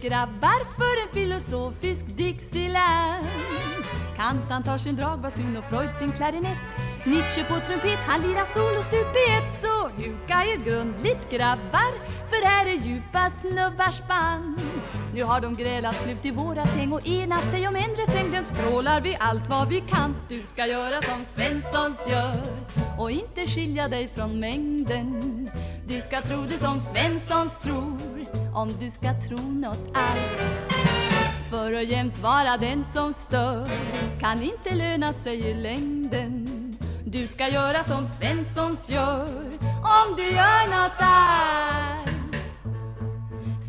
grabbar för en filosofisk Dixieland. Kantan tar sin dragbasun och Freud sin klarinett. Nietzsche på trumpet, han lirar solo stup i ett. Så huka er grundligt grabbar För här är djupa snubbars band Nu har de grälat slut i våra täng och enat sig om en refräng. Den skrålar vi allt vad vi kan. Du ska göra som Svenssons gör Och inte skilja dig från mängden. Du ska tro det som Svenssons tror. Om du ska tro något alls. För att jämt vara den som stör kan inte löna sig i längden. Du ska göra som Svenssons gör om du gör nåt alls.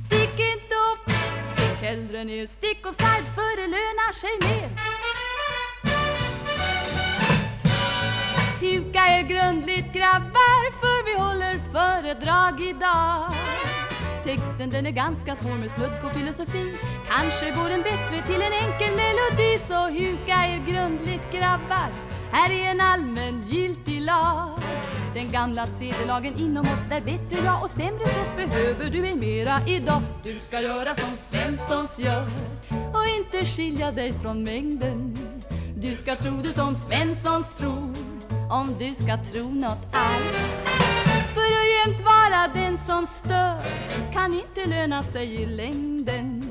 Stick inte upp, stick hellre ner Stick offside för det lönar sig mer. Huka er grundligt grabbar för vi håller föredrag idag. Texten den är ganska svår med snudd på filosofi. Kanske går den bättre till en enkel melodi Så huka er grundligt grabbar. Här är en allmän giltig lag. Den gamla sedelagen inom oss där bättre jag och sämre sås behöver du en mera idag. Du ska göra som Svenssons gör och inte skilja dig från mängden. Du ska tro det som Svenssons tror om du ska tro nåt alls. För att jämt vara som stör kan inte löna sig i längden.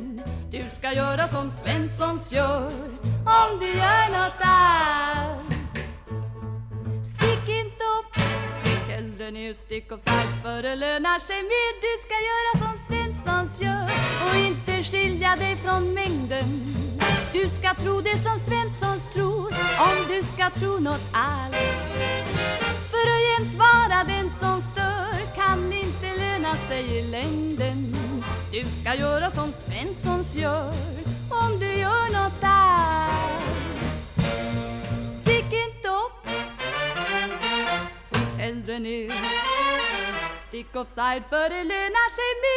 Du ska göra som Svenssons gör om du gör nåt alls. Stick inte opp, stick hellre ner stick offside för det lönar sig mer. Du ska göra som Svenssons gör och inte skilja dig från mängden. Du ska tro det som Svenssons tror om du ska tro nåt alls. För att jämt sig i längden. Du ska göra som Svenssons gör om du gör nåt alls. Stick inte opp Stick hellre ner. Stick offside för det lönar sig mer